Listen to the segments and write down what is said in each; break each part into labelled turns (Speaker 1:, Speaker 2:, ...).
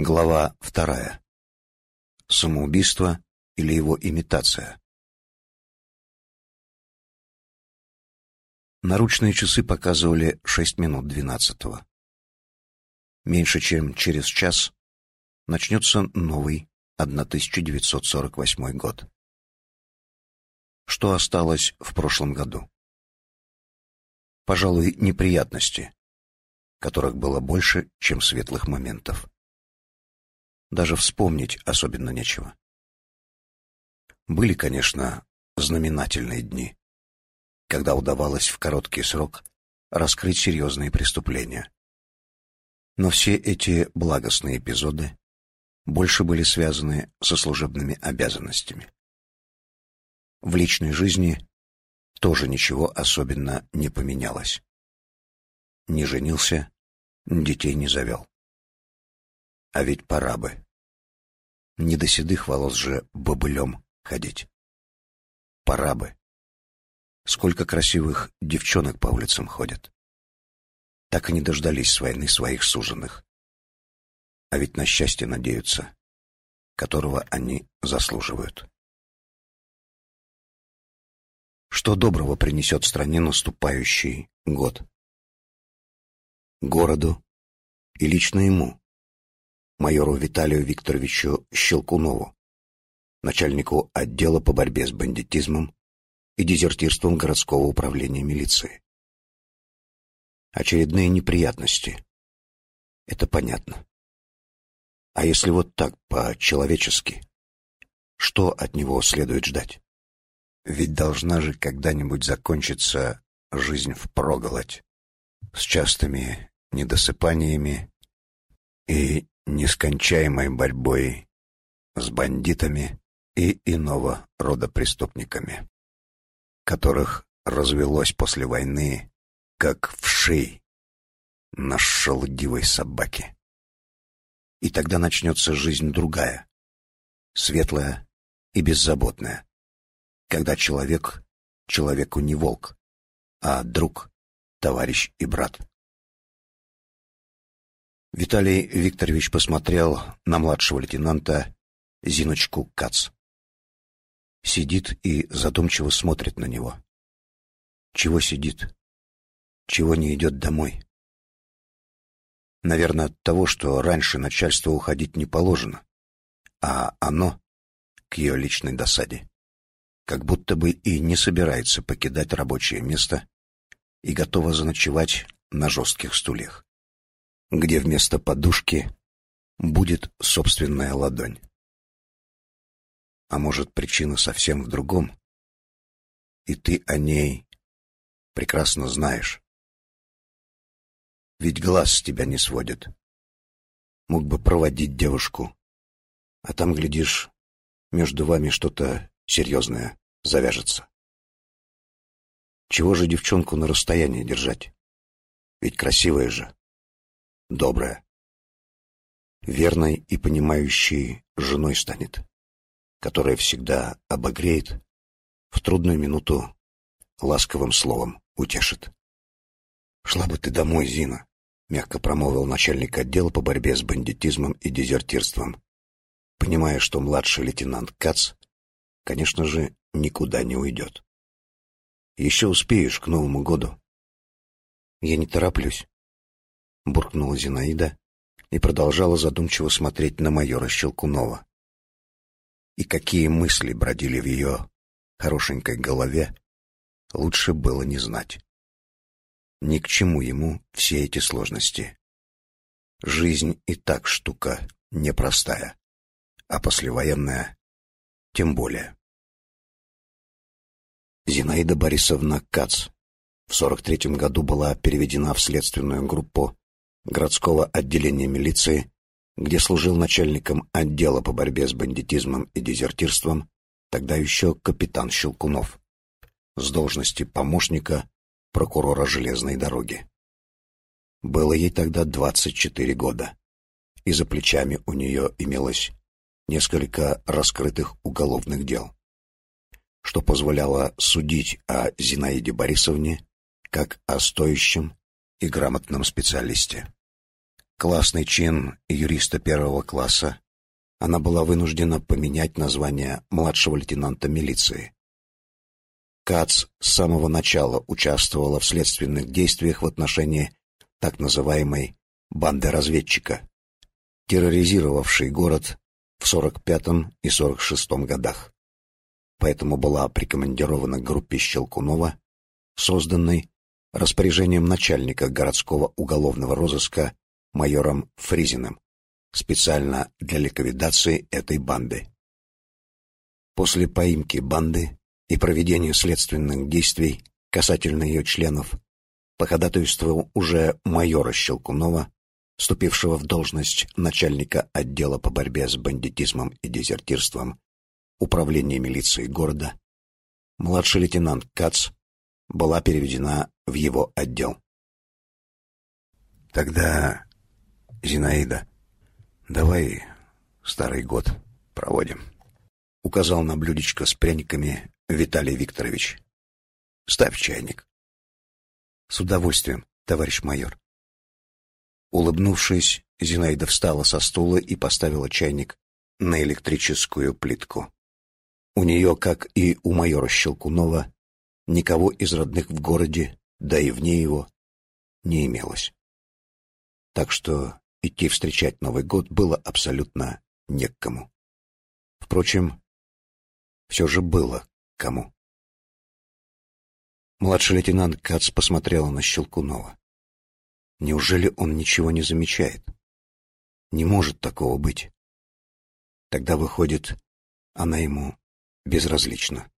Speaker 1: Глава вторая. Самоубийство или его имитация? Наручные часы показывали шесть минут двенадцатого. Меньше чем через час начнется новый 1948 год. Что осталось в прошлом году? Пожалуй, неприятности, которых было больше, чем светлых моментов. Даже вспомнить особенно нечего. Были, конечно, знаменательные дни, когда удавалось в короткий срок раскрыть серьезные преступления. Но все эти благостные эпизоды больше были связаны со служебными обязанностями. В личной жизни тоже ничего особенно не поменялось. Не женился, детей не завел. А ведь пора бы. Не до седых волос же бобылем ходить. Пора бы. Сколько красивых девчонок по улицам ходят. Так и не дождались с войны своих суженых. А ведь на счастье надеются, которого они заслуживают. Что доброго принесет стране наступающий год? Городу и лично ему, майору Виталию Викторовичу Щелкунову, начальнику отдела по борьбе с бандитизмом и дезертирством городского управления милиции. Очередные неприятности. Это понятно. А если вот так, по-человечески, что от него следует ждать? Ведь должна же когда-нибудь закончиться жизнь впроголодь, с частыми недосыпаниями и нескончаемой борьбой с бандитами и иного рода преступниками, которых развелось после войны, как вшей на шелудивой собаке. И тогда начнется жизнь другая, светлая и беззаботная, когда человек человеку не волк, а друг, товарищ и брат. Виталий Викторович посмотрел на младшего лейтенанта Зиночку Кац. Сидит и задумчиво смотрит на него. Чего сидит? Чего не идет домой? Наверное, от того, что раньше начальству уходить не положено, а оно к ее личной досаде. Как будто бы и не собирается покидать рабочее место и готова заночевать на жестких стульях где вместо подушки будет собственная ладонь. А может, причина совсем в другом? И ты о ней прекрасно знаешь. Ведь глаз с тебя не сводит. Мог бы проводить девушку, а там, глядишь, между вами что-то серьезное завяжется. Чего же девчонку на расстоянии держать? Ведь красивая же добрая, верной и понимающей женой станет, которая всегда обогреет, в трудную минуту ласковым словом утешит. «Шла бы ты домой, Зина», — мягко промолвил начальник отдела по борьбе с бандитизмом и дезертирством, понимая, что младший лейтенант Кац, конечно же, никуда не уйдет. «Еще успеешь к Новому году». «Я не тороплюсь», буркнула Зинаида и продолжала задумчиво смотреть на майора Щелкунова. И какие мысли бродили в ее хорошенькой голове, лучше было не знать. Ни к чему ему все эти сложности. Жизнь и так штука непростая, а послевоенная тем более. Зинаида Борисовна Кац в 43-м году была переведена в следственную группу городского отделения милиции, где служил начальником отдела по борьбе с бандитизмом и дезертирством, тогда еще капитан Щелкунов, с должности помощника прокурора железной дороги. Было ей тогда 24 года, и за плечами у нее имелось несколько раскрытых уголовных дел, что позволяло судить о Зинаиде Борисовне как о стоящем и грамотном специалисте. Классный чин юриста первого класса, она была вынуждена поменять название младшего лейтенанта милиции. Кац с самого начала участвовала в следственных действиях в отношении так называемой «банды разведчика», терроризировавшей город в 45 и 46 годах. Поэтому была прикомандирована группе Щелкунова, созданной распоряжением начальника городского уголовного розыска майором Фризиным специально для ликвидации этой банды. После поимки банды и проведения следственных действий касательно ее членов по ходатайству уже майора Щелкунова, вступившего в должность начальника отдела по борьбе с бандитизмом и дезертирством управления милиции города, младший лейтенант Кац была переведена в его отдел. Тогда, Зинаида, «Давай старый год проводим», — указал на блюдечко с пряниками Виталий Викторович. «Ставь чайник». «С удовольствием, товарищ майор». Улыбнувшись, Зинаида встала со стула и поставила чайник на электрическую плитку. У нее, как и у майора Щелкунова, никого из родных в городе, да и вне его, не имелось. Так что идти встречать Новый год было абсолютно не к кому. Впрочем, все же было кому. Младший лейтенант Кац посмотрела на Щелкунова. Неужели он ничего не замечает? Не может такого быть. Тогда, выходит, она ему безразлична.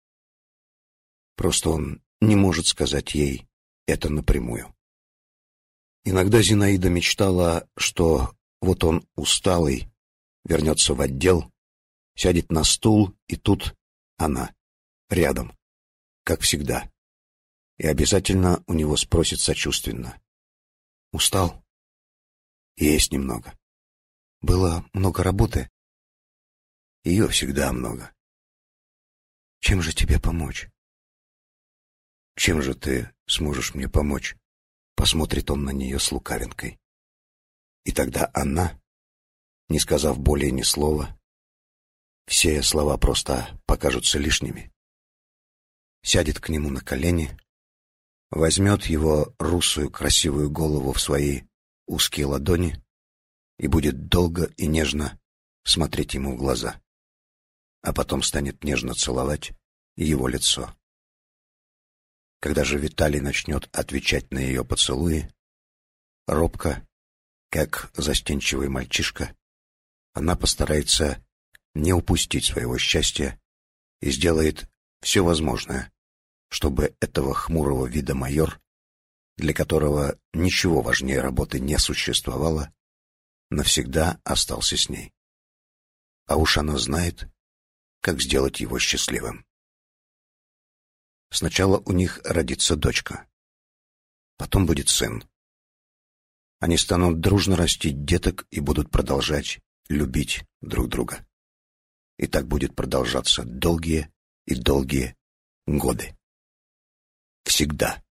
Speaker 1: Просто он не может сказать ей это напрямую. Иногда Зинаида мечтала, что вот он усталый, вернется в отдел, сядет на стул, и тут она, рядом, как всегда. И обязательно у него спросит сочувственно. «Устал?» «Есть немного. Было много работы?» «Ее всегда много». «Чем же тебе помочь?» «Чем же ты сможешь мне помочь?» Посмотрит он на нее с лукавинкой. И тогда она, не сказав более ни слова, все слова просто покажутся лишними, сядет к нему на колени, возьмет его русую красивую голову в свои узкие ладони и будет долго и нежно смотреть ему в глаза, а потом станет нежно целовать его лицо. Когда же Виталий начнет отвечать на ее поцелуи, робко, как застенчивый мальчишка, она постарается не упустить своего счастья и сделает все возможное, чтобы этого хмурого вида майор, для которого ничего важнее работы не существовало, навсегда остался с ней. А уж она знает, как сделать его счастливым. Сначала у них родится дочка. Потом будет сын. Они станут дружно растить деток и будут продолжать любить друг друга. И так будет продолжаться долгие и долгие годы. Всегда.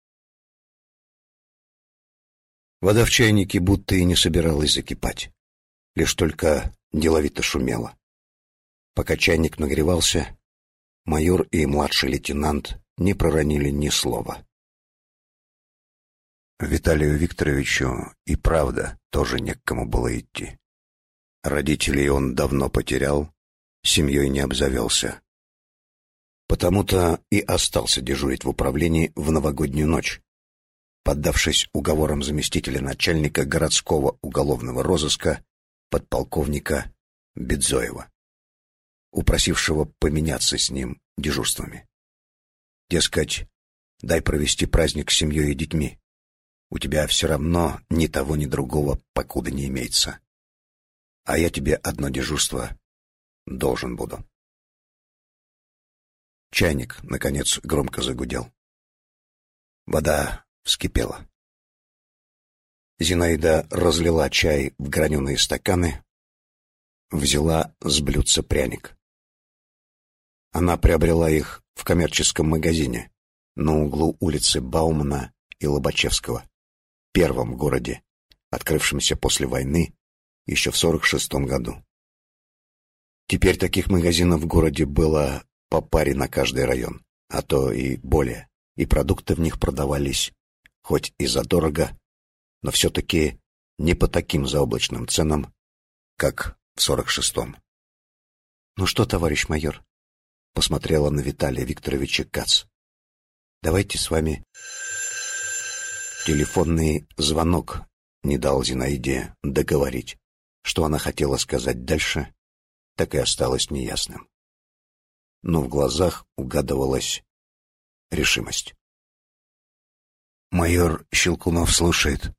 Speaker 1: Вода в чайнике будто и не собиралась закипать. Лишь только деловито шумела. Пока чайник нагревался, майор и младший лейтенант не проронили ни слова. Виталию Викторовичу и правда тоже не к кому было идти. Родителей он давно потерял, семьей не обзавелся. Потому-то и остался дежурить в управлении в новогоднюю ночь, поддавшись уговорам заместителя начальника городского уголовного розыска подполковника Бедзоева, упросившего поменяться с ним дежурствами. Дескать, дай провести праздник с семьей и детьми. У тебя все равно ни того, ни другого покуда не имеется. А я тебе одно дежурство должен буду. Чайник, наконец, громко загудел. Вода вскипела. Зинаида разлила чай в граненые стаканы, взяла с блюдца пряник. Она приобрела их в коммерческом магазине на углу улицы Баумана и Лобачевского, первом городе, открывшимся после войны еще в 46 году. Теперь таких магазинов в городе было по паре на каждый район, а то и более, и продукты в них продавались хоть и задорого, но все-таки не по таким заоблачным ценам, как в 46-м. «Ну что, товарищ майор?» — посмотрела на Виталия Викторовича Кац. «Давайте с вами...» Телефонный звонок не дал Зинаиде договорить. Что она хотела сказать дальше, так и осталось неясным. Но в глазах угадывалась решимость. «Майор Щелкунов слушает»,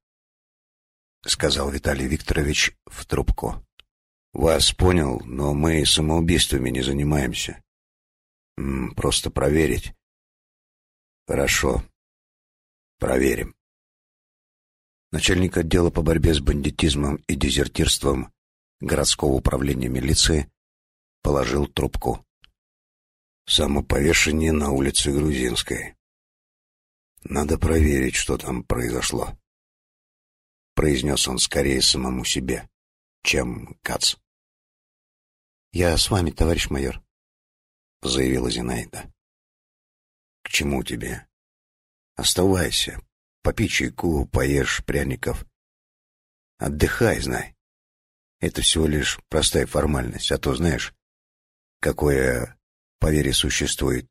Speaker 1: — сказал Виталий Викторович в трубку. «Вас понял, но мы самоубийствами не занимаемся. Просто проверить». «Хорошо. Проверим». Начальник отдела по борьбе с бандитизмом и дезертирством городского управления милиции положил трубку. Самоповешение на улице Грузинской. Надо проверить, что там произошло. Произнес он скорее самому себе, чем Кац. «Я с вами, товарищ майор», — заявила Зинаида. «К чему тебе? Оставайся, Попей чайку, поешь пряников. Отдыхай, знай. Это всего лишь простая формальность, а то знаешь, какое поверье существует.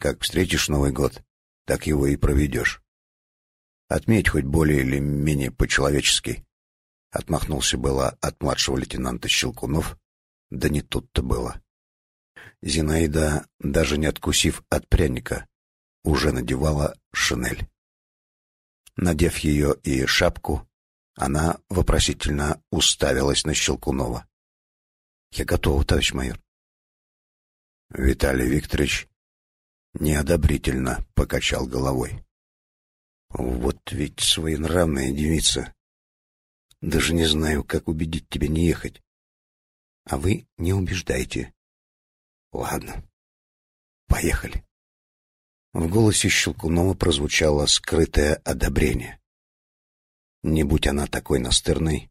Speaker 1: Как встретишь Новый год, так его и проведешь. Отметь хоть более или менее по-человечески. Отмахнулся было от младшего лейтенанта Щелкунов, да не тут-то было. Зинаида, даже не откусив от пряника, уже надевала шинель. Надев ее и шапку, она вопросительно уставилась на Щелкунова. «Я готова, товарищ майор». Виталий Викторович неодобрительно покачал головой. «Вот ведь своенравная девица. Даже не знаю, как убедить тебя не ехать. А вы не убеждайте. Ладно, поехали». В голосе Щелкунова прозвучало скрытое одобрение. Не будь она такой настырной,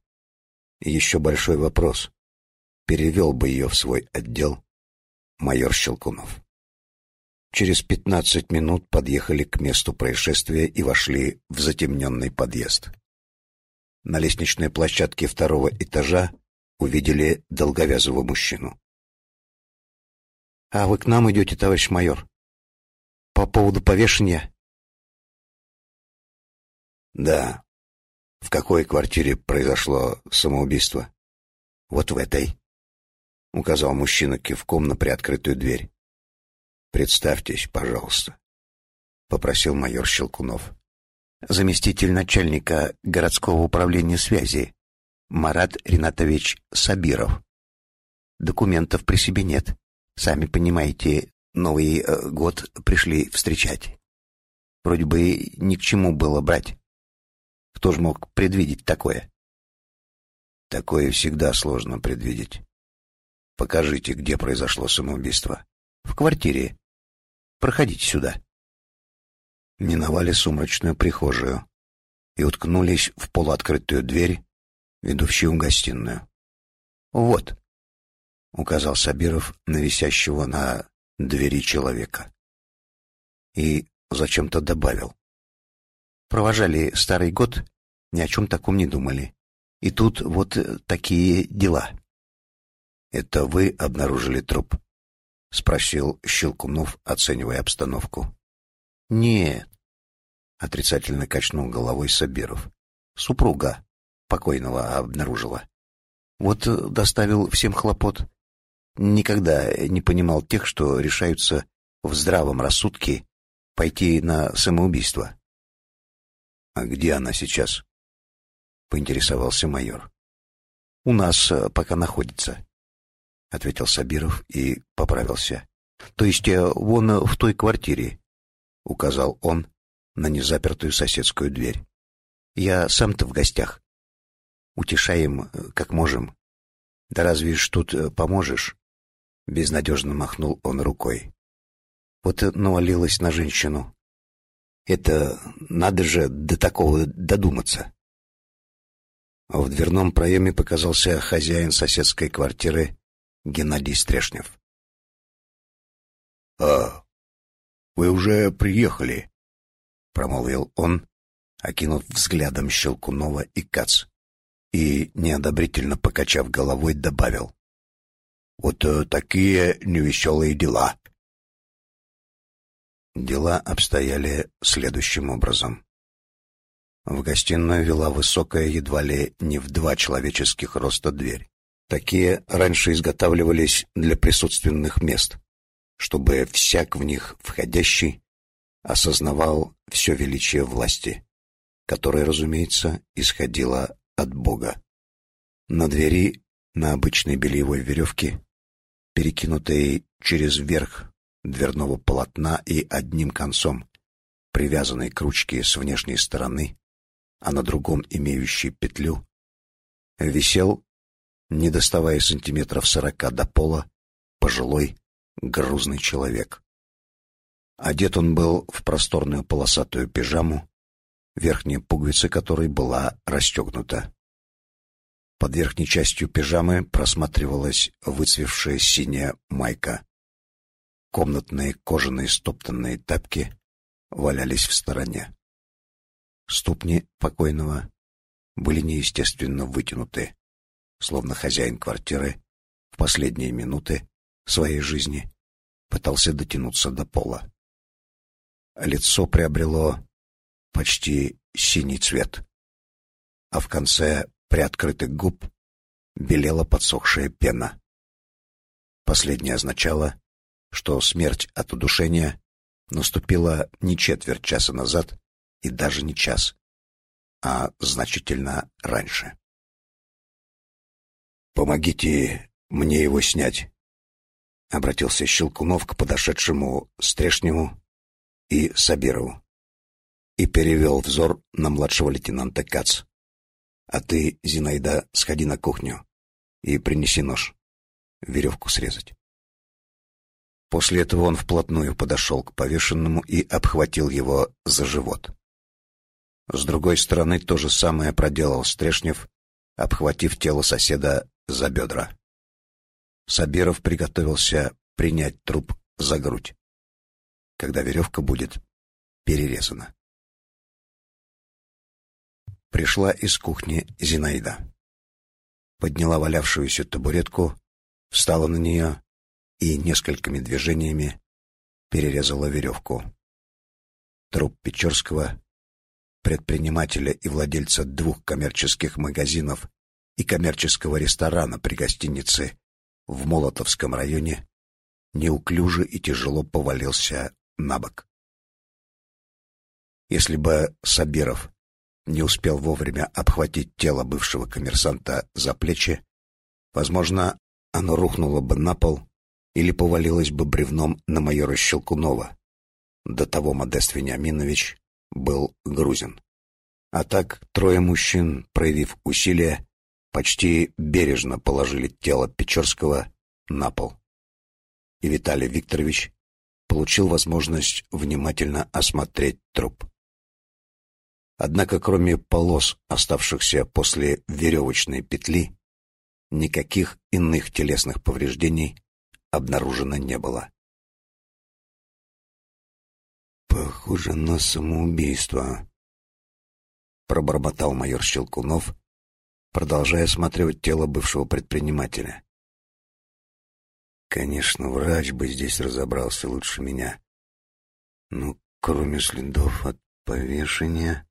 Speaker 1: еще большой вопрос. Перевел бы ее в свой отдел майор Щелкунов. Через пятнадцать минут подъехали к месту происшествия и вошли в затемненный подъезд. На лестничной площадке второго этажа увидели долговязого мужчину. — А вы к нам идете, товарищ майор? по поводу повешения? Да. В какой квартире произошло самоубийство? Вот в этой. Указал мужчина кивком на приоткрытую дверь. Представьтесь, пожалуйста. Попросил майор Щелкунов. Заместитель начальника городского управления связи Марат Ринатович Сабиров. Документов при себе нет. Сами понимаете, Новый э, год пришли встречать. Вроде бы ни к чему было брать. Кто ж мог предвидеть такое? Такое всегда сложно предвидеть. Покажите, где произошло самоубийство. В квартире. Проходите сюда. Миновали сумрачную прихожую и уткнулись в полуоткрытую дверь, ведущую в гостиную. «Вот», — указал Сабиров на висящего на двери человека. И зачем-то добавил. Провожали старый год, ни о чем таком не думали. И тут вот такие дела. «Это вы обнаружили труп?» — спросил Щелкунов, оценивая обстановку. «Нет», — отрицательно качнул головой Сабиров. «Супруга покойного обнаружила. Вот доставил всем хлопот. Никогда не понимал тех, что решаются в здравом рассудке пойти на самоубийство. «А где она сейчас?» — поинтересовался майор. «У нас э, пока находится», — ответил Сабиров и поправился. «То есть э, вон в той квартире», — указал он на незапертую соседскую дверь. «Я сам-то в гостях. Утешаем, э, как можем. Да разве ж тут поможешь?» Безнадежно махнул он рукой. Вот и навалилась на женщину. Это надо же до такого додуматься. В дверном проеме показался хозяин соседской квартиры Геннадий Стрешнев.
Speaker 2: «А, вы уже приехали?»
Speaker 1: — промолвил он, окинув взглядом Щелкунова и Кац, и, неодобрительно покачав головой, добавил. «Вот э, такие невеселые дела». Дела обстояли следующим образом. В гостиную вела высокая, едва ли не в два человеческих роста дверь. Такие раньше изготавливались для присутственных мест, чтобы всяк в них входящий осознавал все величие власти, которое, разумеется, исходило от Бога. На двери, на обычной бельевой веревке, перекинутой через верх дверного полотна и одним концом, привязанной к ручке с внешней стороны, а на другом имеющей петлю, висел, не доставая сантиметров сорока до пола, пожилой, грузный человек. Одет он был в просторную полосатую пижаму, верхняя пуговица которой была расстегнута. Под верхней частью пижамы просматривалась выцвевшая синяя майка. Комнатные кожаные стоптанные тапки валялись в стороне. Ступни покойного были неестественно вытянуты, словно хозяин квартиры в последние минуты своей жизни пытался дотянуться до пола. Лицо приобрело почти синий цвет, а в конце приоткрытых губ белела подсохшая пена. Последнее означало, что смерть от удушения наступила не четверть часа назад и даже не час, а значительно раньше. «Помогите мне его снять», — обратился Щелкунов к подошедшему Стрешневу и Сабирову и перевел взор на младшего лейтенанта Кац. «А ты, Зинаида, сходи на кухню и принеси нож. Веревку срезать». После этого он вплотную подошел к повешенному и обхватил его за живот. С другой стороны то же самое проделал Стрешнев, обхватив тело соседа за бедра. Сабиров приготовился принять труп за грудь, когда веревка будет перерезана. Пришла из кухни Зинаида. Подняла валявшуюся табуретку, встала на нее и несколькими движениями перерезала веревку. Труп Печорского, предпринимателя и владельца двух коммерческих магазинов и коммерческого ресторана при гостинице в Молотовском районе, неуклюже и тяжело повалился на бок. Если бы Сабиров не успел вовремя обхватить тело бывшего коммерсанта за плечи, возможно, оно рухнуло бы на пол или повалилось бы бревном на майора Щелкунова. До того Модест Вениаминович был грузин. А так трое мужчин, проявив усилия, почти бережно положили тело Печорского на пол. И Виталий Викторович получил возможность внимательно осмотреть труп. Однако кроме полос, оставшихся после веревочной петли, никаких иных телесных повреждений обнаружено не было. «Похоже на самоубийство», — пробормотал майор Щелкунов, продолжая осматривать тело бывшего предпринимателя. «Конечно, врач бы здесь разобрался лучше меня. Но кроме следов от повешения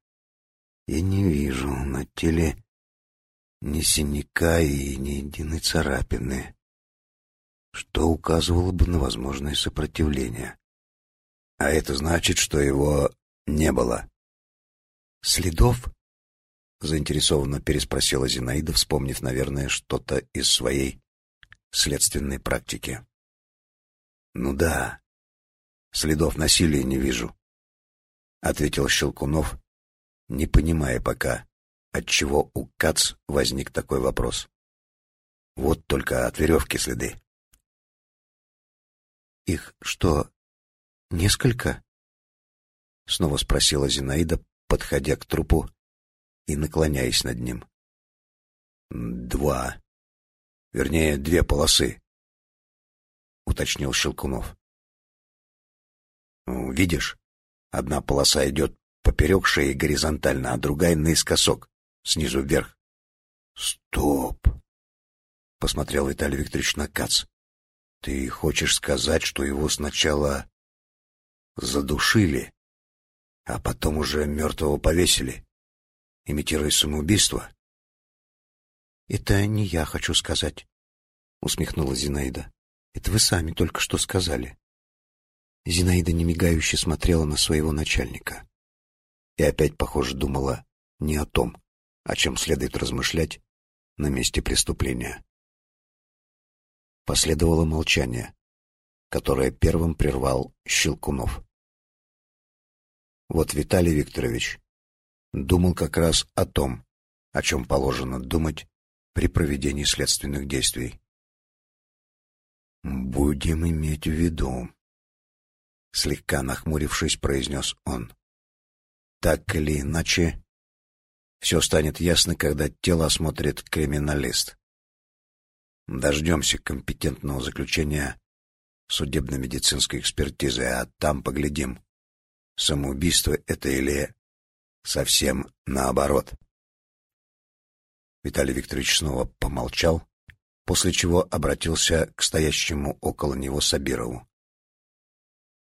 Speaker 1: я не вижу на теле ни синяка и ни единой царапины что указывало бы на возможное сопротивление. А это значит, что его не было. «Следов?» — заинтересованно переспросила Зинаида, вспомнив, наверное, что-то из своей следственной практики. «Ну да, следов насилия не вижу», — ответил Щелкунов, не понимая пока, отчего у Кац возник такой вопрос. «Вот только от веревки следы». «Их что, несколько?» Снова спросила Зинаида, подходя к трупу и наклоняясь над ним. Два. Вернее, две полосы, уточнил Щелкунов. Видишь, одна полоса идет поперек шеи горизонтально, а другая наискосок, снизу вверх.
Speaker 2: Стоп!
Speaker 1: Посмотрел Виталий Викторович на Кац. Ты хочешь сказать, что его сначала задушили, а потом уже мертвого повесили, имитируя самоубийство?
Speaker 3: Это не я хочу сказать, усмехнулась Зинаида. Это вы сами только что сказали. Зинаида немигающе смотрела на своего начальника и опять, похоже, думала не о том, о чем следует размышлять на месте преступления. Последовало молчание, которое первым прервал Щелкунов. Вот Виталий Викторович думал как раз о том, о чем положено думать при проведении следственных действий.
Speaker 1: «Будем иметь в виду», — слегка нахмурившись, произнес он. «Так или иначе, все станет ясно, когда тело осмотрит криминалист. Дождемся компетентного заключения судебно-медицинской экспертизы, а там поглядим, самоубийство это или совсем наоборот. Виталий Викторович снова помолчал, после чего обратился к стоящему около него Сабирову.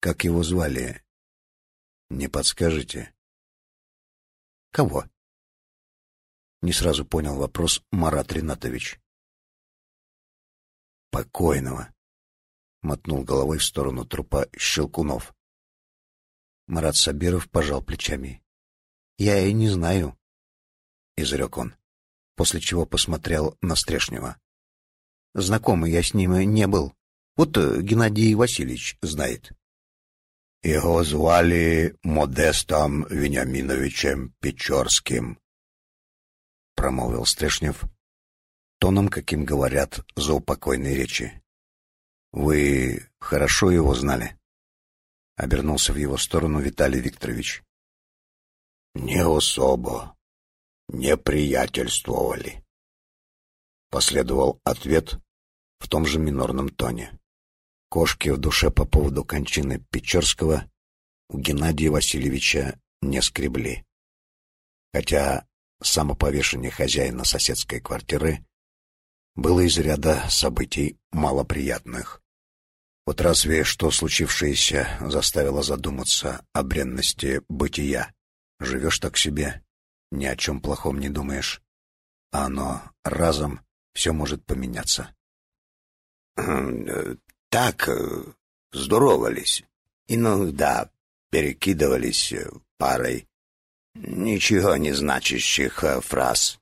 Speaker 1: «Как его звали? Не подскажете?» «Кого?» Не сразу понял вопрос Марат Ринатович покойного. Мотнул головой в сторону трупа Щелкунов. Марат Сабиров пожал плечами. «Я и не знаю», — изрек он, после чего посмотрел на Стрешнева. «Знакомый я с ним не был. Вот Геннадий Васильевич знает».
Speaker 2: «Его звали Модестом Вениаминовичем Печорским», — промолвил Стрешнев, тоном, каким говорят за упокойной речи. «Вы хорошо его знали?» — обернулся в его сторону Виталий Викторович. «Не особо. Не приятельствовали». Последовал ответ в том же минорном тоне. Кошки в душе по поводу кончины Печорского у Геннадия Васильевича не скребли. Хотя самоповешение хозяина соседской квартиры было из ряда событий малоприятных. Вот разве что случившееся заставило задуматься о бренности бытия. Живешь так себе, ни о чем плохом не думаешь, а оно разом все может поменяться.
Speaker 1: Так э, здоровались, иногда перекидывались э, парой ничего не значащих э, фраз.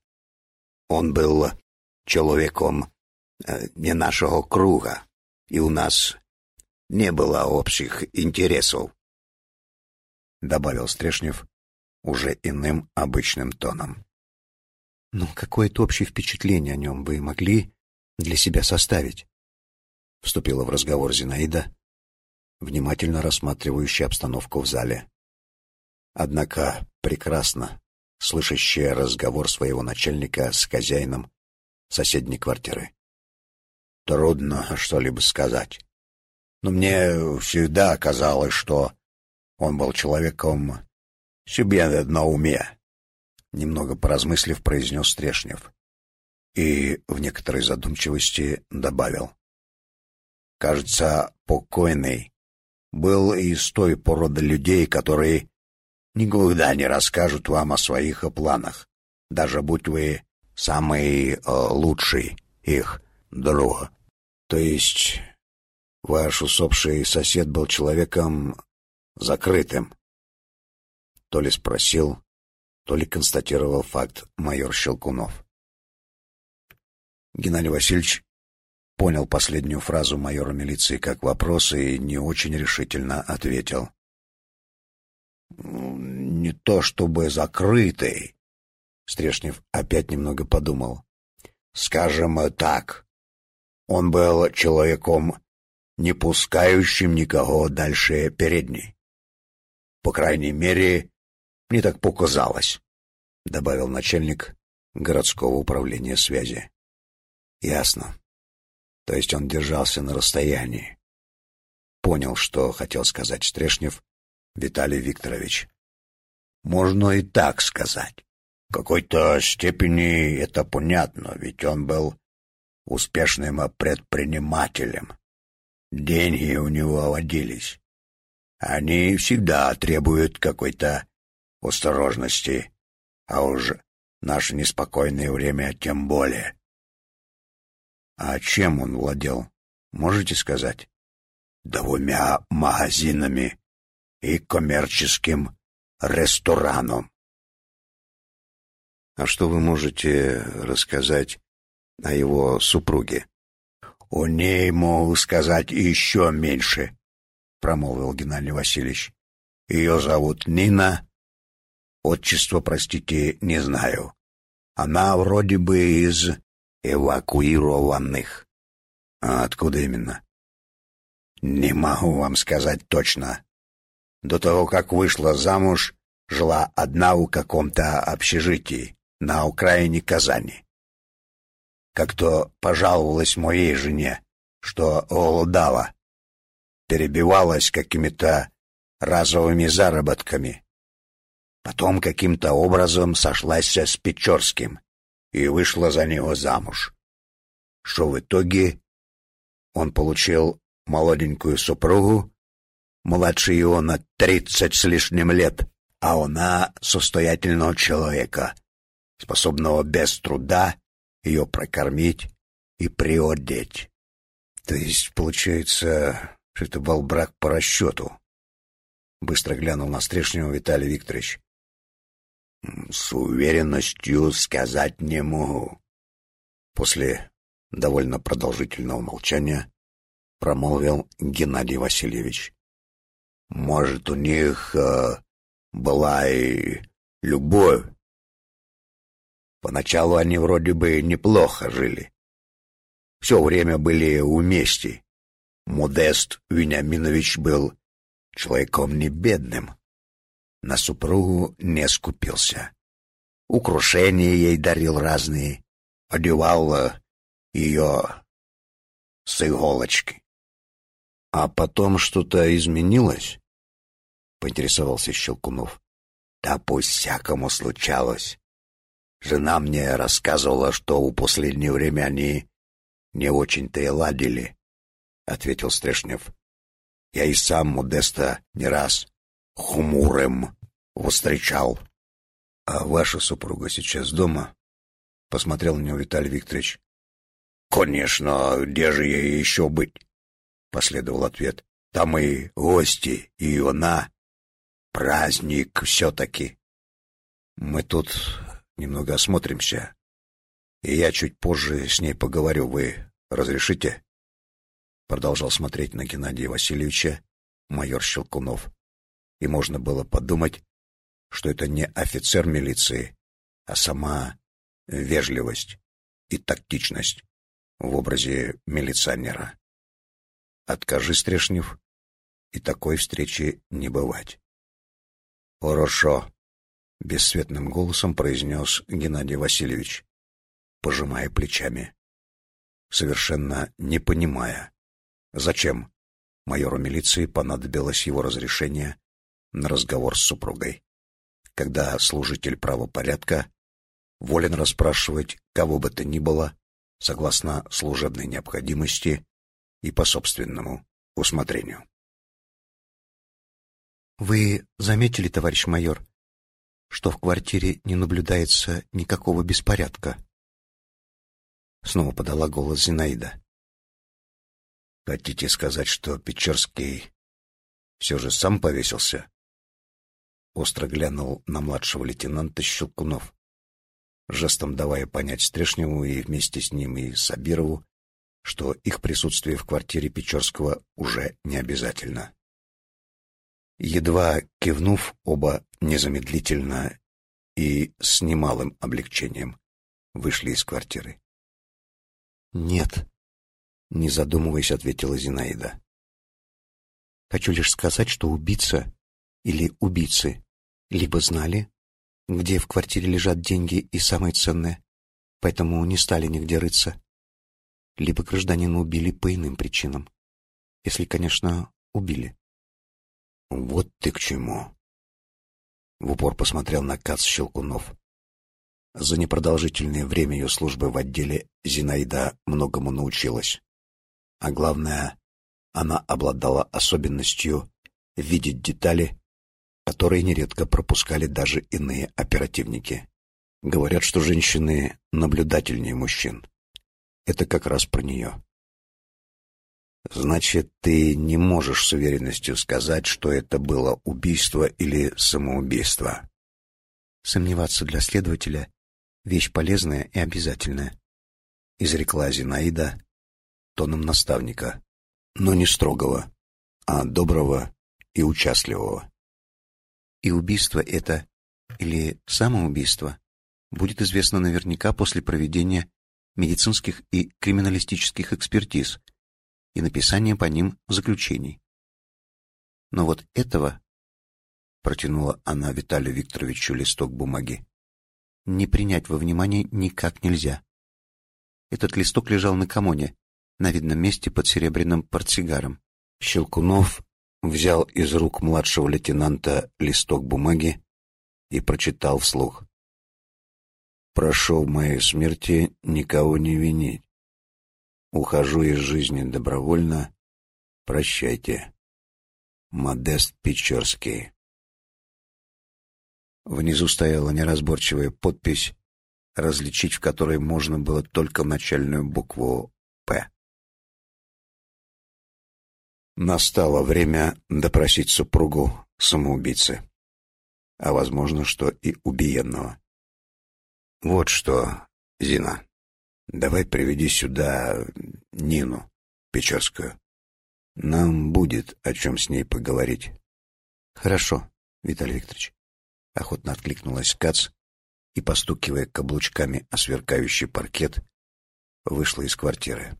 Speaker 1: Он был человеком не нашего круга, и у нас не было общих интересов, — добавил Стрешнев уже иным обычным тоном.
Speaker 3: — Ну, какое-то общее впечатление о нем вы могли для себя составить? — вступила в разговор Зинаида, внимательно рассматривающая обстановку в зале. Однако прекрасно слышащая разговор своего начальника с хозяином соседней квартиры.
Speaker 2: Трудно что-либо сказать. Но мне всегда казалось, что он был человеком себе на уме.
Speaker 1: Немного поразмыслив, произнес Стрешнев. И в некоторой задумчивости добавил. Кажется, покойный был из той породы людей, которые никогда не расскажут вам о своих планах, даже будь вы самый э, лучший их друг. То есть ваш усопший сосед был человеком закрытым? То ли спросил, то ли констатировал факт майор Щелкунов. Геннадий Васильевич понял последнюю фразу майора милиции как вопрос и не очень решительно ответил.
Speaker 2: «Не то чтобы закрытый,
Speaker 1: Стрешнев опять немного подумал.
Speaker 2: Скажем так, он был человеком, не пускающим никого дальше передней. По крайней мере, мне так показалось, — добавил начальник,
Speaker 1: городского управления связи. Ясно. То есть он держался на расстоянии. Понял, что хотел сказать Стрешнев Виталий Викторович.
Speaker 2: Можно и так сказать. В какой-то степени это понятно, ведь он был успешным предпринимателем. Деньги у него водились. Они всегда требуют какой-то осторожности, а уж наше неспокойное время тем более.
Speaker 1: А чем он владел, можете сказать?
Speaker 2: Двумя магазинами и коммерческим рестораном.
Speaker 1: А что вы можете рассказать о его супруге?
Speaker 2: О ней могу сказать еще меньше, промолвил Геннадий Васильевич. Ее зовут Нина. Отчество, простите, не знаю. Она вроде бы из эвакуированных.
Speaker 1: А откуда именно?
Speaker 2: Не могу вам сказать точно. До того, как вышла замуж, жила одна у каком-то общежитии на окраине Казани. Как-то пожаловалась моей жене, что голодала, перебивалась какими-то разовыми заработками. Потом каким-то образом сошлась с Печорским и вышла за него замуж. Что в итоге он получил молоденькую супругу, младше его на тридцать с лишним лет, а она состоятельного человека, способного без труда ее прокормить и приодеть.
Speaker 1: То есть, получается, что это был брак по расчету? Быстро глянул на Стрешнего Виталий Викторович.
Speaker 2: С уверенностью сказать не могу.
Speaker 1: После довольно продолжительного молчания промолвил Геннадий Васильевич.
Speaker 2: Может, у них э, была и любовь. Поначалу они вроде бы неплохо жили. Все время были вместе. Модест Вениаминович был человеком не бедным. На супругу не скупился. Украшения ей дарил разные, одевал э, ее с иголочки.
Speaker 1: А потом что-то изменилось? Поинтересовался Щелкунов.
Speaker 2: Да пусть всякому случалось. Жена мне рассказывала, что в последнее время они не очень-то и ладили, — ответил Стрешнев. Я и сам Модеста не раз хмурым встречал.
Speaker 1: — А ваша супруга сейчас дома? — посмотрел на него Виталий Викторович.
Speaker 2: — Конечно, где же ей еще быть? — последовал ответ. — Там и гости, и она. Праздник все-таки.
Speaker 1: — Мы тут немного осмотримся, и я чуть позже с ней поговорю. Вы разрешите? Продолжал смотреть на Геннадия Васильевича майор Щелкунов. И можно было подумать, что это не офицер милиции, а сама вежливость и тактичность в образе милиционера. Откажи, Стрешнев, и такой встречи не бывать.
Speaker 2: Хорошо,
Speaker 1: бесцветным голосом произнес Геннадий Васильевич, пожимая плечами, совершенно не понимая, зачем майору милиции понадобилось его разрешение на разговор с супругой, когда служитель правопорядка волен расспрашивать кого бы то ни было согласно служебной необходимости и по собственному усмотрению.
Speaker 3: «Вы заметили, товарищ майор, что в квартире не наблюдается никакого беспорядка?»
Speaker 1: Снова подала голос Зинаида. «Хотите сказать, что Печерский все же сам повесился?» Остро глянул на младшего лейтенанта Щелкунов, жестом давая понять Стрешневу и вместе с ним и Сабирову, что их присутствие в квартире Печорского уже не обязательно. Едва кивнув, оба незамедлительно и с немалым облегчением вышли из квартиры.
Speaker 3: «Нет», — не задумываясь, ответила Зинаида. «Хочу лишь сказать, что убийца или убийцы либо знали, где в квартире лежат деньги и самое ценное, поэтому не стали нигде рыться. Либо гражданина убили по иным причинам. Если, конечно, убили.
Speaker 1: Вот ты к чему. В упор посмотрел на Кац Щелкунов. За непродолжительное время ее службы в отделе Зинаида многому научилась. А главное, она обладала особенностью видеть детали, которые нередко пропускали даже иные оперативники. Говорят, что женщины наблюдательнее мужчин. Это как раз про нее. Значит, ты не можешь с уверенностью сказать, что это было убийство или самоубийство.
Speaker 3: Сомневаться для следователя — вещь полезная и обязательная, — изрекла Зинаида тоном наставника, но не строгого, а доброго и участливого. И убийство это, или самоубийство, будет известно наверняка после проведения медицинских и криминалистических экспертиз — и написание по ним заключений. Но вот этого, протянула она Виталию Викторовичу листок бумаги, не принять во внимание никак нельзя. Этот листок лежал на комоне, на видном месте под серебряным портсигаром.
Speaker 1: Щелкунов взял из рук младшего лейтенанта листок бумаги и прочитал вслух. «Прошу в моей смерти никого не винить. Ухожу из жизни добровольно. Прощайте. Модест Печорский. Внизу стояла неразборчивая подпись, различить в которой можно было только начальную букву Настало время допросить супругу самоубийцы, а возможно, что и убиенного. Вот что, Зина. Давай приведи сюда Нину Печорскую. Нам будет о чем с ней поговорить.
Speaker 3: Хорошо, Виталий Викторович. Охотно откликнулась Кац и, постукивая каблучками о сверкающий паркет, вышла из квартиры.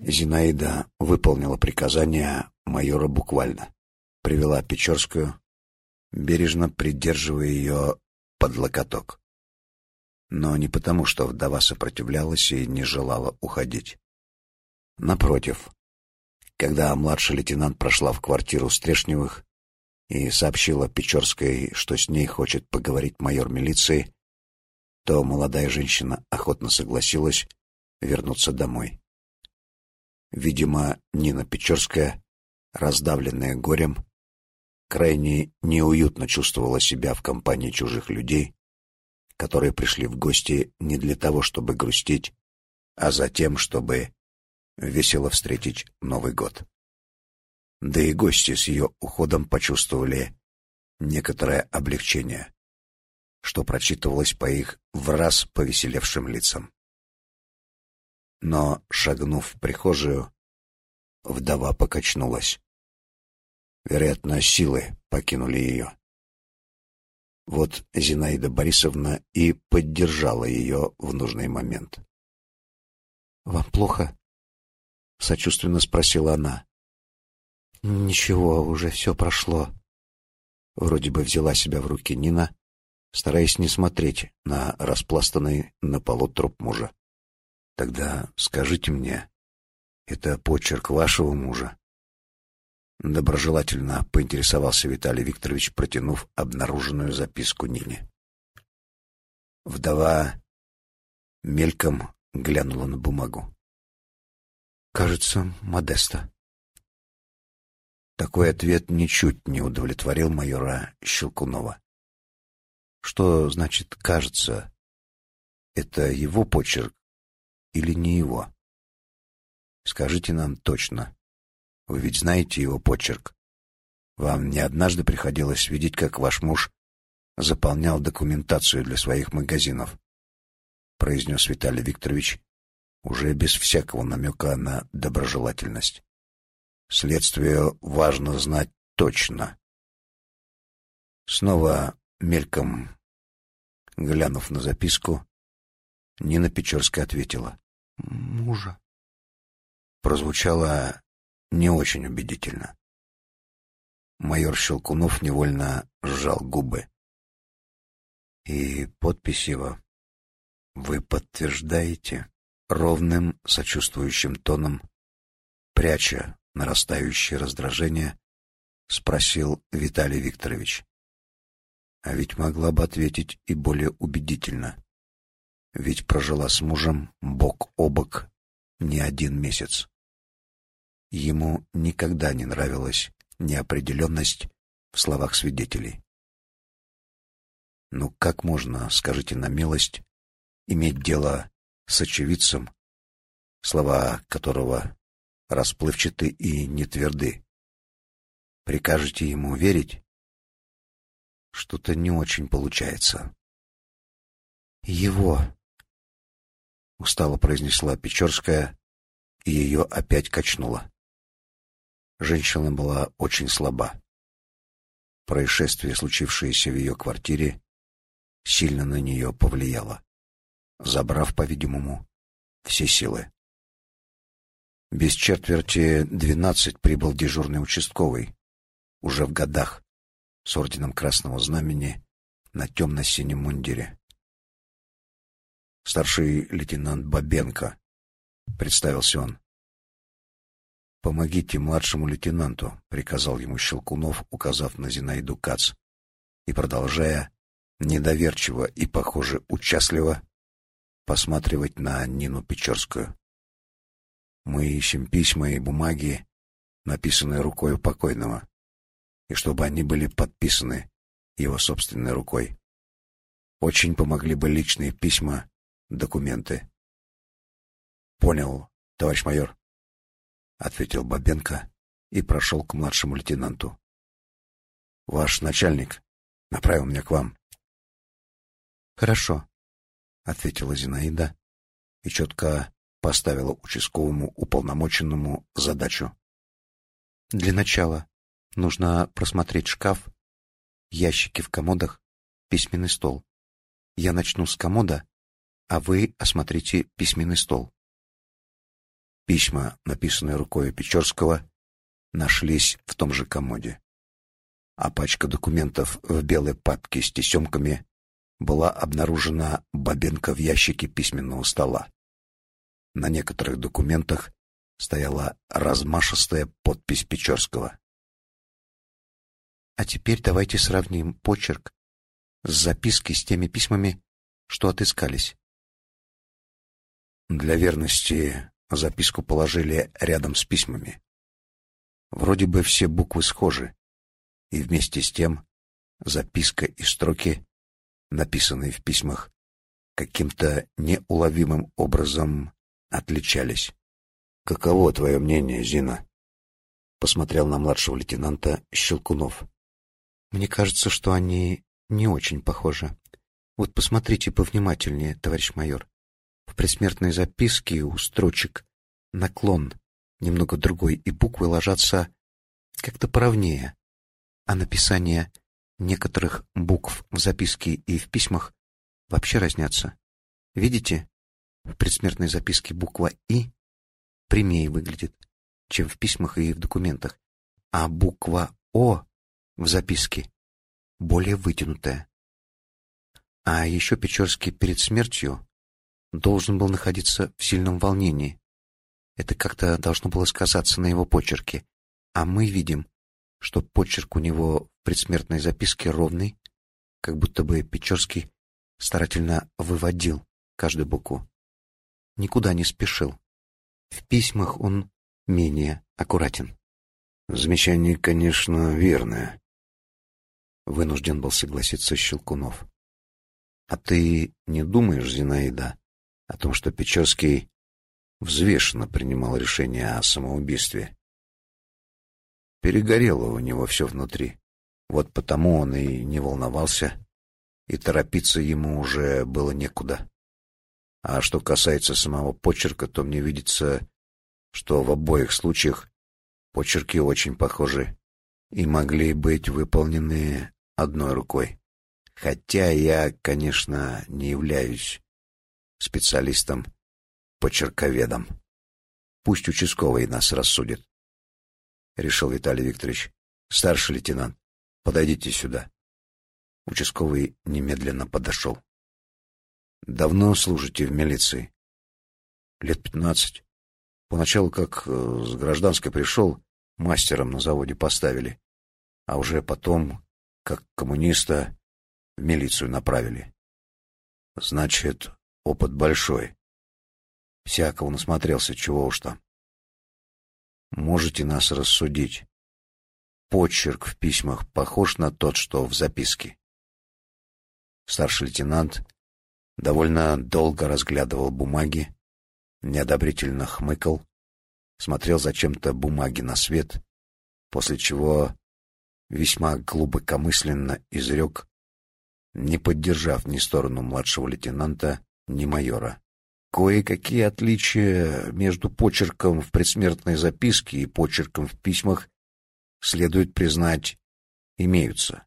Speaker 1: Зинаида выполнила приказание майора буквально. Привела Печорскую, бережно придерживая ее под локоток но не потому, что вдова сопротивлялась и не желала уходить. Напротив, когда младший лейтенант прошла в квартиру Стрешневых и сообщила Печорской, что с ней хочет поговорить майор милиции, то молодая женщина охотно согласилась вернуться домой. Видимо, Нина Печорская, раздавленная горем, крайне неуютно чувствовала себя в компании чужих людей, которые пришли в гости не для того, чтобы грустить, а за тем, чтобы весело встретить Новый год. Да и гости с ее уходом почувствовали некоторое облегчение, что прочитывалось по их в раз повеселевшим лицам. Но, шагнув в прихожую, вдова покачнулась. Вероятно, силы покинули ее. Вот Зинаида Борисовна и поддержала ее в нужный момент.
Speaker 3: «Вам плохо?» — сочувственно спросила она. «Ничего, уже все прошло». Вроде бы взяла себя в руки Нина, стараясь не смотреть на распластанный на полу труп мужа. «Тогда скажите мне, это почерк вашего мужа?» Доброжелательно поинтересовался Виталий Викторович, протянув обнаруженную записку Нине. Вдова мельком глянула на бумагу. «Кажется, Модеста». Такой ответ ничуть не удовлетворил майора Щелкунова. Что значит «кажется»? Это его почерк или не его? Скажите нам точно. Вы ведь знаете его почерк. Вам не однажды приходилось видеть, как ваш муж заполнял документацию для своих магазинов, произнес Виталий Викторович, уже без всякого намека на доброжелательность. Следствию важно знать точно. Снова мельком глянув на записку, Нина Печорская ответила: "Мужа". Прозвучало не очень убедительно. Майор Щелкунов невольно сжал губы. И подпись его
Speaker 2: Вы подтверждаете ровным, сочувствующим тоном, пряча нарастающее раздражение, спросил Виталий Викторович. А ведь могла бы ответить и более убедительно. Ведь прожила с мужем бок о бок не один месяц. Ему никогда не нравилась неопределенность в словах свидетелей. Ну как можно, скажите на милость, иметь дело с очевидцем, слова которого расплывчаты и нетверды? Прикажете ему верить? Что-то не очень получается.
Speaker 3: Его,
Speaker 2: устало произнесла Печорская, и ее опять качнуло. Женщина была очень слаба. Происшествие, случившееся в ее квартире, сильно на нее повлияло, забрав, по-видимому, все силы. Без четверти двенадцать прибыл дежурный участковый, уже в годах, с орденом Красного Знамени на темно-синем мундире. Старший лейтенант Бабенко, представился он. «Помогите младшему лейтенанту», — приказал ему Щелкунов, указав на Зинаиду Кац, и, продолжая, недоверчиво и, похоже, участливо, посматривать на Нину Печорскую. «Мы ищем письма и бумаги, написанные рукой покойного, и чтобы они были подписаны его собственной рукой. Очень помогли бы личные письма, документы». «Понял, товарищ майор», ответил Бабенко и прошел к младшему лейтенанту. Ваш начальник направил меня к вам.
Speaker 3: Хорошо, ответила Зинаида и четко поставила участковому уполномоченному задачу. Для начала нужно просмотреть шкаф, ящики в комодах, письменный стол. Я начну с комода, а вы осмотрите письменный стол.
Speaker 2: Письма, написанные рукой Печорского, нашлись в том же комоде. А пачка документов в белой папке с тесемками была обнаружена Бабенко в ящике письменного стола. На некоторых документах стояла размашистая подпись Печорского.
Speaker 3: А теперь давайте сравним почерк с запиской с теми письмами, что отыскались.
Speaker 2: Для верности Записку положили рядом с письмами. Вроде бы все буквы схожи, и вместе с тем записка и строки, написанные в письмах, каким-то неуловимым образом отличались. «Каково твое мнение, Зина?» — посмотрел на младшего лейтенанта Щелкунов.
Speaker 3: «Мне кажется, что они не очень похожи. Вот посмотрите повнимательнее, товарищ майор. В предсмертной записке у строчек наклон немного другой, и буквы ложатся как-то поровнее, а написание некоторых букв в записке и в письмах вообще разнятся. Видите? В предсмертной записке буква «И» прямее выглядит, чем в письмах и в документах, а буква «О» в записке более вытянутая. А еще Печорский перед смертью должен был находиться в сильном волнении. Это как-то должно было сказаться на его почерке. А мы видим, что почерк у него в предсмертной записке ровный, как будто бы Печорский старательно выводил каждую букву. Никуда не спешил. В письмах он менее аккуратен.
Speaker 2: Замечание, конечно, верное. Вынужден был согласиться Щелкунов. А ты не думаешь, Зинаида, о том, что Печорский взвешенно принимал решение о самоубийстве. Перегорело у него все внутри. Вот потому он и не волновался, и торопиться ему уже было некуда. А что касается самого почерка, то мне видится, что в обоих случаях почерки очень похожи и могли быть выполнены одной рукой. Хотя я, конечно, не являюсь специалистом, почерковедом. Пусть участковый нас рассудит. Решил Виталий Викторович. Старший лейтенант, подойдите сюда. Участковый немедленно подошел.
Speaker 1: Давно служите в милиции?
Speaker 3: Лет пятнадцать. Поначалу, как э, с гражданской пришел, мастером на заводе поставили, а уже потом, как коммуниста, в милицию направили.
Speaker 1: Значит, опыт большой.
Speaker 3: Всякого насмотрелся, чего уж там.
Speaker 1: Можете нас рассудить. Почерк в письмах похож на тот, что в записке. Старший лейтенант довольно долго разглядывал бумаги, неодобрительно хмыкал, смотрел зачем-то бумаги на свет, после чего весьма глубокомысленно изрек, не поддержав ни сторону младшего лейтенанта, ни майора. Кое-какие отличия между почерком в предсмертной записке и почерком в письмах, следует признать, имеются.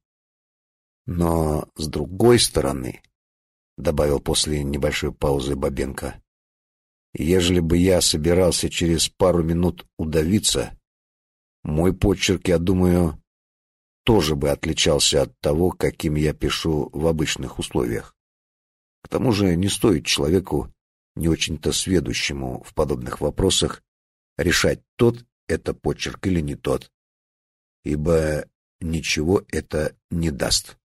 Speaker 1: Но, с другой стороны, — добавил после небольшой паузы Бабенко, — ежели бы я собирался через пару минут удавиться, мой почерк, я думаю, тоже бы отличался от того, каким я пишу в обычных условиях. К тому же не стоит человеку не очень-то сведущему в подобных вопросах, решать, тот это почерк или не тот, ибо ничего это не даст.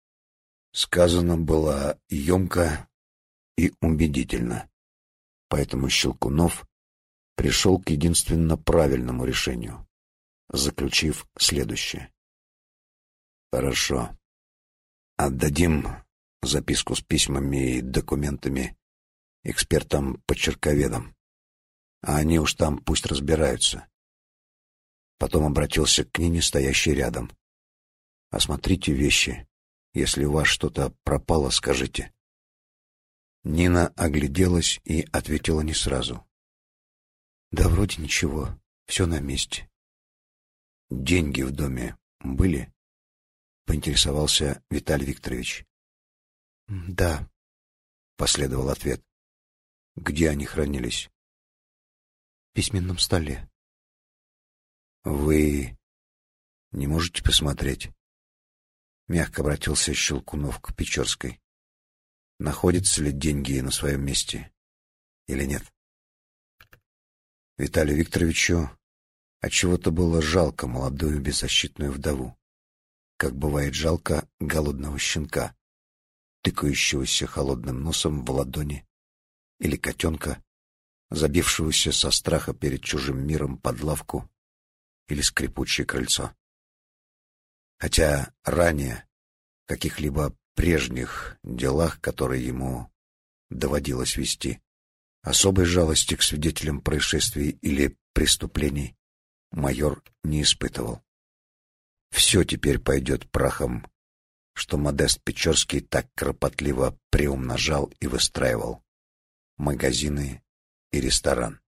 Speaker 1: Сказано было емко и убедительно, поэтому Щелкунов пришел к единственно правильному решению, заключив следующее. Хорошо. Отдадим записку с письмами и документами экспертам-почерковедам. А они уж там пусть разбираются. Потом обратился к Нине, стоящей рядом. «Осмотрите вещи. Если у вас что-то пропало, скажите». Нина огляделась и ответила не сразу. «Да вроде ничего. Все на месте». «Деньги в доме были?» — поинтересовался Виталий Викторович. «Да», — последовал ответ. Где они хранились? В письменном столе. Вы не можете посмотреть? Мягко обратился Щелкунов к Печорской. Находятся ли деньги на своем месте или нет? Виталию Викторовичу отчего-то было жалко молодую беззащитную вдову, как бывает жалко голодного щенка, тыкающегося холодным носом в ладони или котенка, забившегося со страха перед чужим миром под лавку или скрипучее крыльцо. Хотя ранее в каких-либо прежних делах, которые ему доводилось вести, особой жалости к свидетелям происшествий или преступлений майор не испытывал. Все теперь пойдет прахом, что Модест Печорский так кропотливо приумножал и выстраивал магазины и ресторан.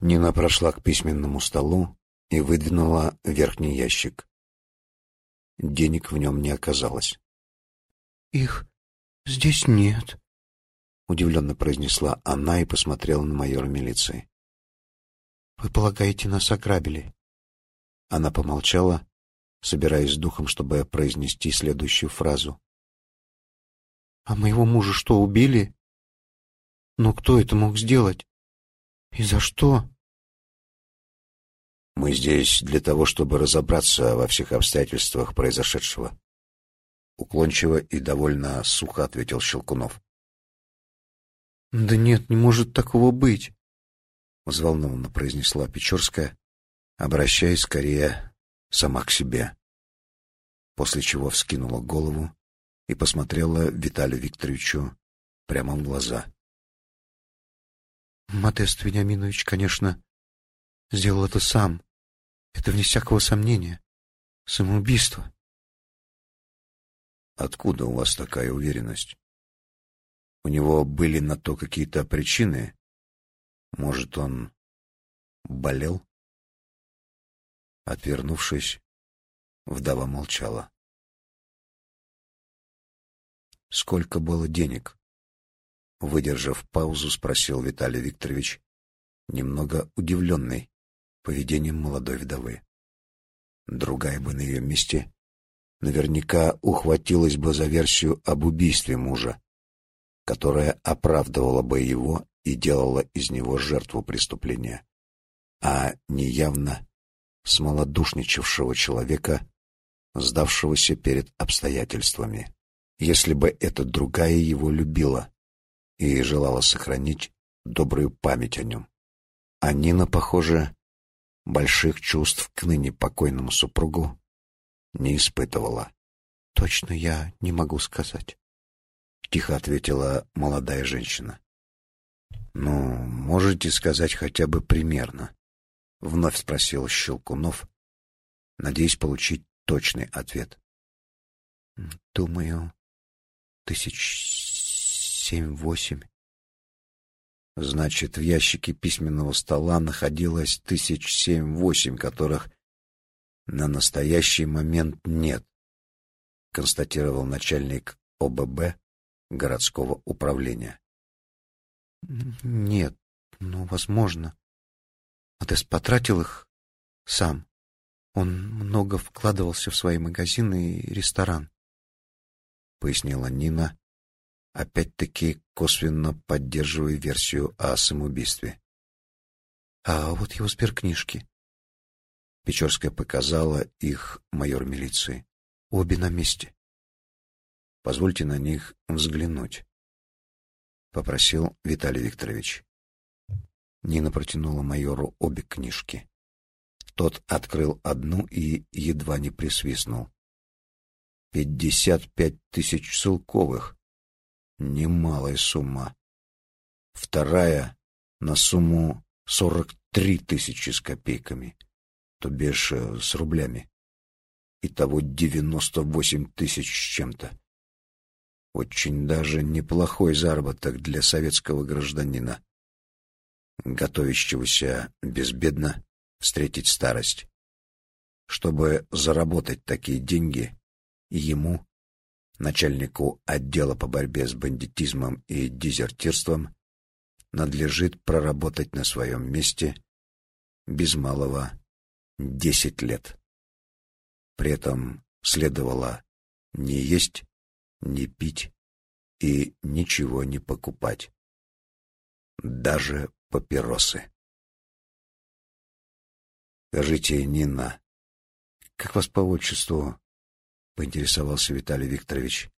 Speaker 1: Нина прошла к письменному столу и выдвинула верхний ящик. Денег в нем не оказалось. «Их здесь нет», — удивленно произнесла она и посмотрела на майора милиции. «Вы полагаете, нас ограбили?» Она помолчала, собираясь с духом, чтобы произнести следующую фразу. «А моего мужа что, убили?» Но кто это мог сделать? И за что? Мы здесь для того, чтобы разобраться во всех обстоятельствах произошедшего. Уклончиво и довольно сухо ответил Щелкунов. Да нет, не может такого быть, взволнованно произнесла Печорская, обращаясь скорее сама к себе. После чего вскинула голову и посмотрела Виталию Викторовичу прямо в глаза. Модест Вениаминович, конечно, сделал это сам. Это вне всякого сомнения. Самоубийство. Откуда у вас такая уверенность? У него были на то какие-то причины? Может, он болел? Отвернувшись, вдова молчала. Сколько было денег? Выдержав паузу, спросил Виталий Викторович, немного удивленный поведением молодой вдовы. Другая бы на ее месте наверняка ухватилась бы за версию об убийстве мужа. которая оправдывала бы его и делала из него жертву преступления, а не явно смолодушничавшего человека, сдавшегося перед обстоятельствами. Если бы эта другая его любила и желала сохранить добрую память о нем. А Нина, похоже, больших чувств к ныне покойному супругу не испытывала.
Speaker 3: «Точно я не могу сказать», —
Speaker 1: тихо ответила молодая женщина. «Ну, можете сказать хотя бы примерно?» — вновь спросил Щелкунов, надеясь получить точный ответ.
Speaker 3: «Думаю, тысяч семь-восемь».
Speaker 1: Значит, в ящике письменного стола находилось тысяч семь-восемь, которых на настоящий момент нет, констатировал начальник ОББ городского управления.
Speaker 3: Нет, ну, возможно. Адес потратил их сам. Он много вкладывался в свои магазины и ресторан.
Speaker 1: Пояснила Нина, опять-таки косвенно поддерживая версию о самоубийстве.
Speaker 3: А вот его сберкнижки.
Speaker 1: Печорская показала их майор милиции.
Speaker 3: Обе на месте.
Speaker 1: Позвольте на них взглянуть, попросил Виталий Викторович. Нина протянула майору обе книжки. Тот открыл одну и едва не присвистнул. Пятьдесят пять тысяч целковых. Немалая сумма. Вторая на сумму сорок три тысячи с копейками, то бишь э, с рублями. Итого девяносто восемь тысяч с чем-то. Очень даже неплохой заработок для советского гражданина, готовящегося безбедно встретить старость. Чтобы заработать такие деньги, ему начальнику отдела по борьбе с бандитизмом и дезертирством надлежит проработать на своем месте без малого десять лет. При этом следовало не есть, не пить и ничего не покупать. Даже папиросы. Скажите, Нина, как вас по отчеству поинтересовался Виталий Викторович.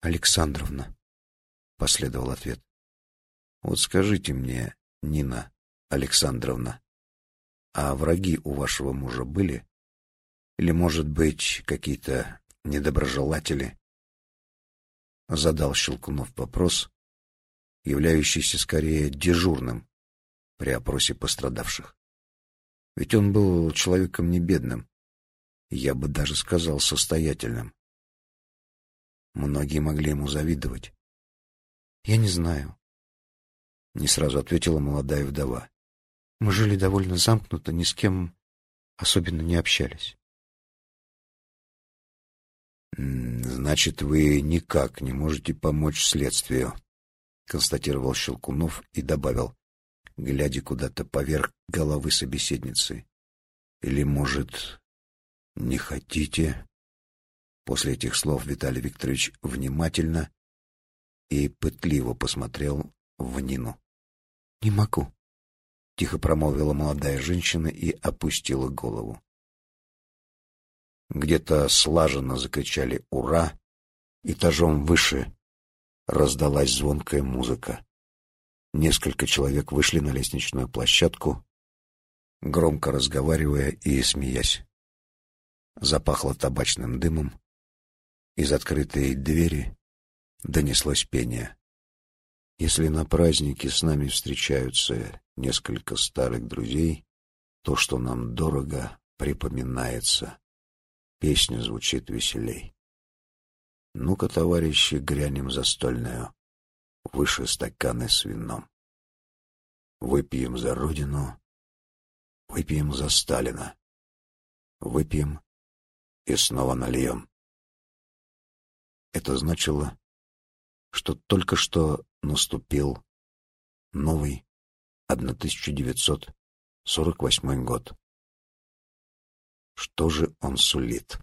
Speaker 3: Александровна, последовал ответ.
Speaker 1: Вот скажите мне, Нина Александровна, а враги у вашего мужа были? Или, может быть, какие-то недоброжелатели? Задал Щелкунов вопрос, являющийся скорее дежурным при опросе пострадавших. Ведь он был человеком не бедным, я бы даже сказал состоятельным. Многие могли ему завидовать.
Speaker 3: Я не знаю.
Speaker 1: Не сразу ответила молодая вдова.
Speaker 3: Мы жили довольно замкнуто, ни с кем особенно не общались.
Speaker 1: Значит, вы никак не можете помочь следствию, констатировал Щелкунов и добавил, глядя куда-то поверх головы собеседницы. Или, может, не хотите? После этих слов Виталий Викторович внимательно и пытливо посмотрел в Нину.
Speaker 3: Не могу,
Speaker 1: тихо промолвила молодая женщина и опустила голову. Где-то слаженно закричали «Ура!», этажом выше раздалась звонкая музыка. Несколько человек вышли на лестничную площадку, громко разговаривая и смеясь. Запахло табачным дымом. Из открытой двери донеслось пение. Если на празднике с нами встречаются несколько старых друзей, то, что нам дорого, припоминается. Песня звучит веселей. Ну-ка, товарищи, грянем застольную, выше стаканы с вином. Выпьем за Родину, выпьем за Сталина, выпьем и снова нальем. Это значило, что только что наступил новый 1948 год. Что же он сулит?